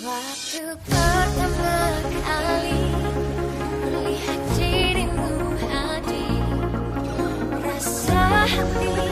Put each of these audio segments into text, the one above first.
Waktu pertama kali melihat dirimu hadir Rasa hati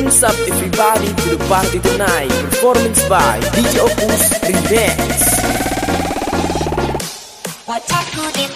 Hands up everybody to the party tonight. Performance by DJ Opus Remix. Wajahku di